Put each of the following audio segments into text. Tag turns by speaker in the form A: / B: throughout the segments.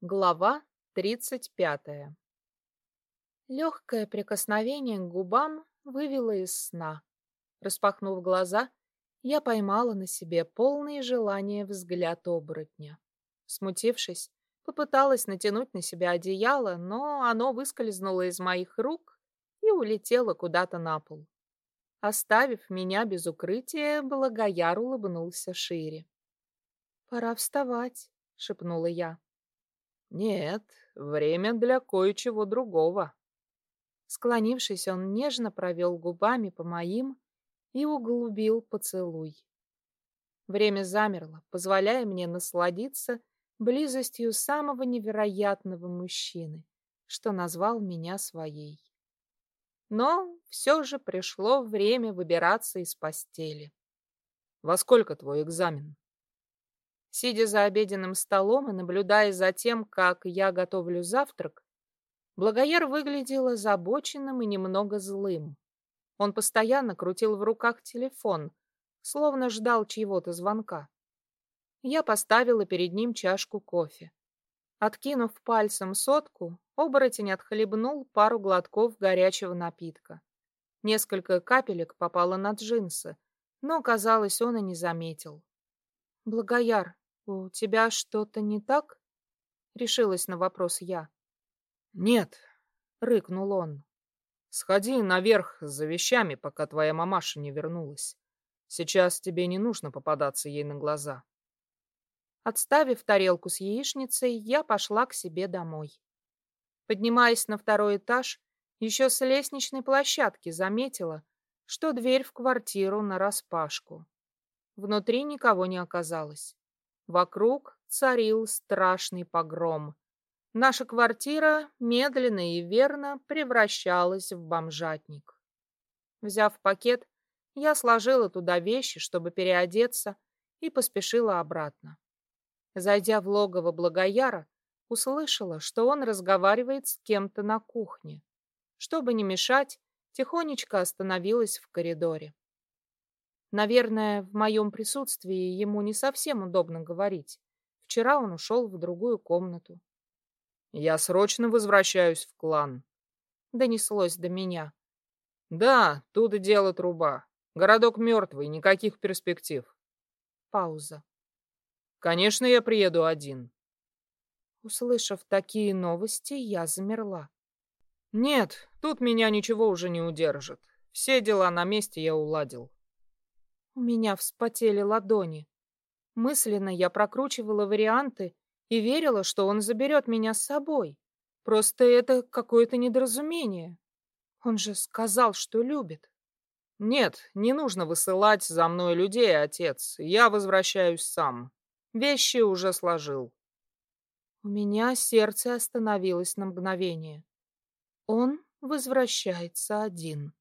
A: Глава тридцать пятая Легкое прикосновение к губам вывело из сна. Распахнув глаза, я поймала на себе полное желание взгляд оборотня. Смутившись, попыталась натянуть на себя одеяло, но оно выскользнуло из моих рук и улетело куда-то на пол. Оставив меня без укрытия, Благояр улыбнулся шире. «Пора вставать», — шепнула я.
B: Нет, время для кое-чего другого.
A: Склонившись, он нежно провел губами по моим и углубил поцелуй. Время замерло, позволяя мне насладиться близостью самого невероятного мужчины, что назвал меня своей. Но все же пришло время выбираться из постели.
B: «Во сколько твой экзамен?»
A: Сидя за обеденным столом и наблюдая за тем, как я готовлю завтрак, Благояр выглядел озабоченным и немного злым. Он постоянно крутил в руках телефон, словно ждал чьего-то звонка. Я поставила перед ним чашку кофе. Откинув пальцем сотку, оборотень отхлебнул пару глотков горячего напитка. Несколько капелек попало на джинсы, но, казалось, он и не заметил. «Благояр, у тебя что-то не так?» — решилась на вопрос я.
B: «Нет», —
A: рыкнул он.
B: «Сходи наверх за вещами, пока твоя мамаша не вернулась. Сейчас тебе не нужно попадаться ей на глаза».
A: Отставив тарелку с яичницей, я пошла к себе домой. Поднимаясь на второй этаж, еще с лестничной площадки заметила, что дверь в квартиру нараспашку. Внутри никого не оказалось. Вокруг царил страшный погром. Наша квартира медленно и верно превращалась в бомжатник. Взяв пакет, я сложила туда вещи, чтобы переодеться, и поспешила обратно. Зайдя в логово Благояра, услышала, что он разговаривает с кем-то на кухне. Чтобы не мешать, тихонечко остановилась в коридоре. Наверное, в моем присутствии ему не совсем удобно говорить. Вчера он ушел в другую комнату.
B: «Я срочно возвращаюсь в клан», —
A: донеслось до меня.
B: «Да, тут и дело труба. Городок мертвый, никаких перспектив».
A: Пауза.
B: «Конечно, я приеду один».
A: Услышав такие новости, я замерла.
B: «Нет, тут меня ничего уже не удержит. Все дела на месте я уладил».
A: У меня вспотели ладони. Мысленно я прокручивала варианты и верила, что он заберет меня с собой. Просто это какое-то недоразумение. Он же сказал, что любит.
B: Нет, не нужно высылать за мной людей, отец. Я возвращаюсь сам. Вещи уже сложил.
A: У меня сердце остановилось на мгновение. Он возвращается один.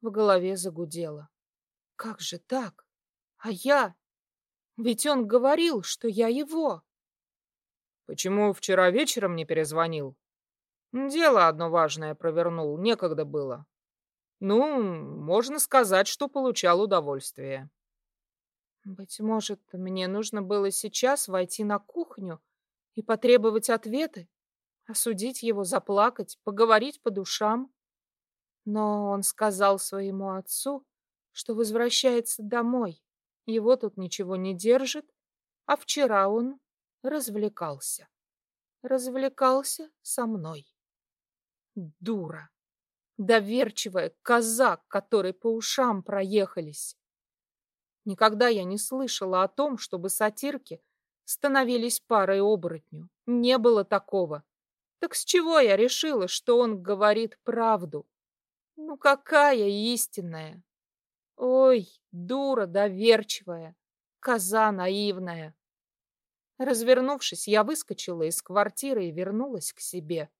A: В голове загудело. Как же так? А я? Ведь он говорил, что я его.
B: Почему вчера вечером не перезвонил? Дело одно важное провернул, некогда было. Ну, можно сказать, что получал удовольствие.
A: Быть может, мне нужно было сейчас войти на кухню и потребовать ответы, осудить его, заплакать, поговорить по душам. Но он сказал своему отцу, что возвращается домой. Его тут ничего не держит, а вчера он развлекался. Развлекался со мной. Дура. Доверчивая коза, которой по ушам проехались. Никогда я не слышала о том, чтобы сатирки становились парой оборотню. Не было такого. Так с чего я решила, что он говорит правду? Ну какая истинная? Ой, дура доверчивая, коза наивная. Развернувшись, я выскочила из квартиры и вернулась к себе.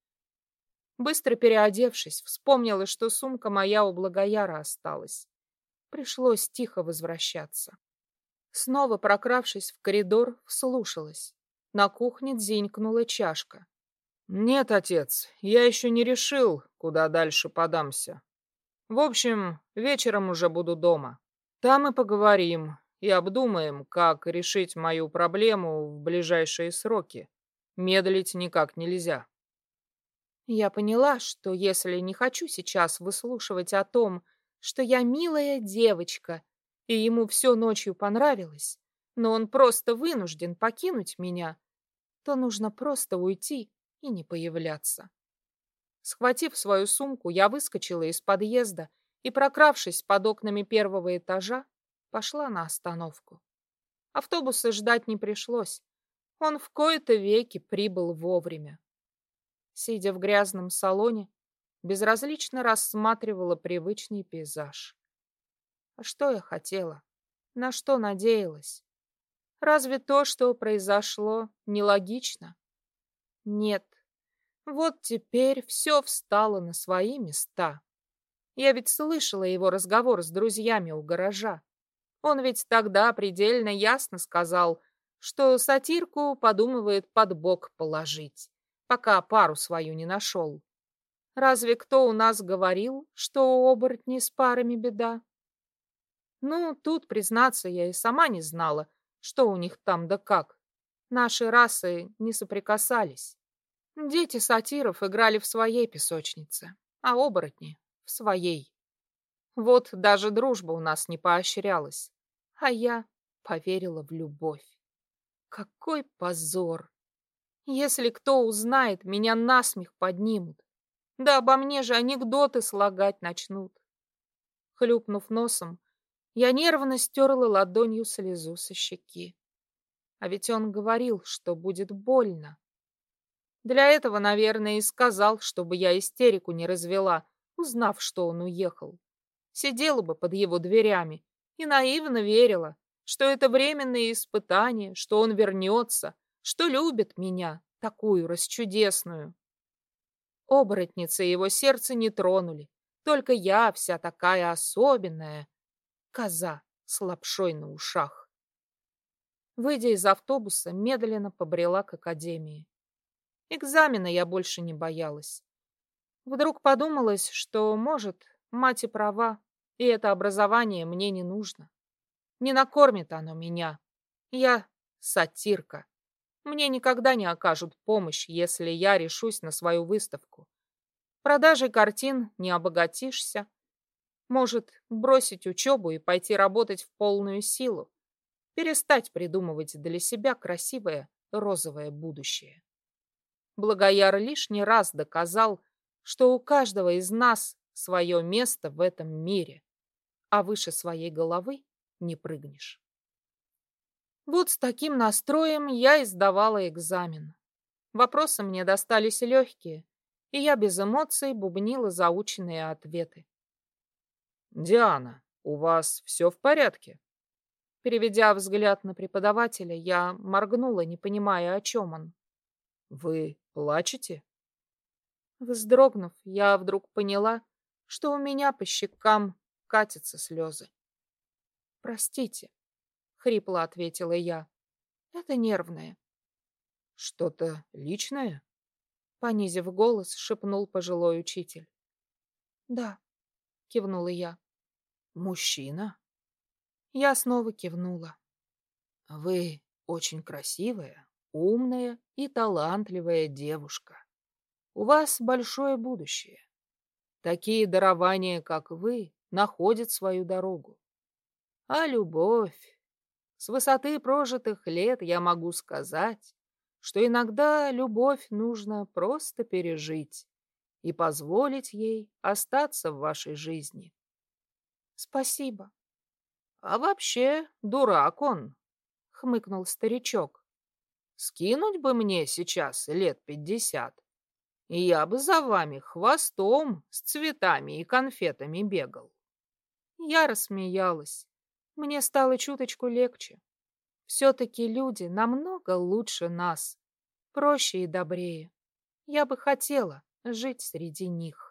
A: Быстро переодевшись, вспомнила, что сумка моя у Благояра осталась. Пришлось тихо возвращаться. Снова прокравшись в коридор, вслушалась. На кухне дзенькнула чашка.
B: «Нет, отец, я еще не решил, куда дальше подамся. В общем, вечером уже буду дома. Там и поговорим, и обдумаем, как решить мою проблему в ближайшие сроки. медлить никак нельзя.
A: Я поняла, что если не хочу сейчас выслушивать о том, что я милая девочка, и ему все ночью понравилось, но он просто вынужден покинуть меня, то нужно просто уйти и не появляться. Схватив свою сумку, я выскочила из подъезда и, прокравшись под окнами первого этажа, пошла на остановку. Автобуса ждать не пришлось. Он в кои-то веки прибыл вовремя. Сидя в грязном салоне, безразлично рассматривала привычный пейзаж. А что я хотела? На что надеялась? Разве то, что произошло, нелогично? Нет. Вот теперь все встало на свои места. Я ведь слышала его разговор с друзьями у гаража. Он ведь тогда предельно ясно сказал, что сатирку подумывает под бок положить, пока пару свою не нашел. Разве кто у нас говорил, что у оборотней с парами беда? Ну, тут, признаться, я и сама не знала, что у них там да как. Наши расы не соприкасались. Дети сатиров играли в своей песочнице, а оборотни — в своей. Вот даже дружба у нас не поощрялась, а я поверила в любовь. Какой позор! Если кто узнает, меня насмех поднимут. Да обо мне же анекдоты слагать начнут. Хлюпнув носом, я нервно стерла ладонью слезу со щеки. А ведь он говорил, что будет больно. Для этого, наверное, и сказал, чтобы я истерику не развела, узнав, что он уехал. Сидела бы под его дверями и наивно верила, что это временное испытание, что он вернется, что любит меня, такую расчудесную. Оборотницы его сердце не тронули, только я вся такая особенная, коза с лапшой на ушах. Выйдя из автобуса, медленно побрела к академии. Экзамена я больше не боялась. Вдруг подумалось, что, может, мать и права, и это образование мне не нужно. Не накормит оно меня. Я сатирка. Мне никогда не окажут помощь, если я решусь на свою выставку. Продажей картин не обогатишься, может, бросить учебу и пойти работать в полную силу. Перестать придумывать для себя красивое розовое будущее. Благояр лишний раз доказал, что у каждого из нас свое место в этом мире, а выше своей головы не прыгнешь. Вот с таким настроем я сдавала экзамен. Вопросы мне достались легкие, и я без эмоций бубнила заученные ответы.
B: «Диана, у вас все в порядке?»
A: Переведя взгляд на преподавателя, я моргнула, не понимая, о чем он.
B: «Вы плачете?»
A: Вздрогнув, я вдруг поняла, что у меня по щекам катятся слезы. «Простите», — хрипло ответила я. «Это нервное».
B: «Что-то личное?»
A: Понизив голос, шепнул пожилой учитель. «Да», — кивнула я.
B: Мужчина?
A: Я снова кивнула.
B: Вы очень красивая, умная и талантливая девушка. У вас большое будущее. Такие дарования, как вы, находят свою дорогу. А любовь... С высоты прожитых лет я могу сказать, что иногда любовь нужно просто пережить и позволить ей остаться в вашей жизни.
A: Спасибо.
B: А вообще, дурак он, хмыкнул старичок. Скинуть бы мне сейчас лет пятьдесят, и я бы за вами хвостом с цветами и конфетами бегал.
A: Я рассмеялась. Мне стало чуточку легче. Все-таки люди намного лучше нас, проще и добрее. Я бы хотела жить среди них.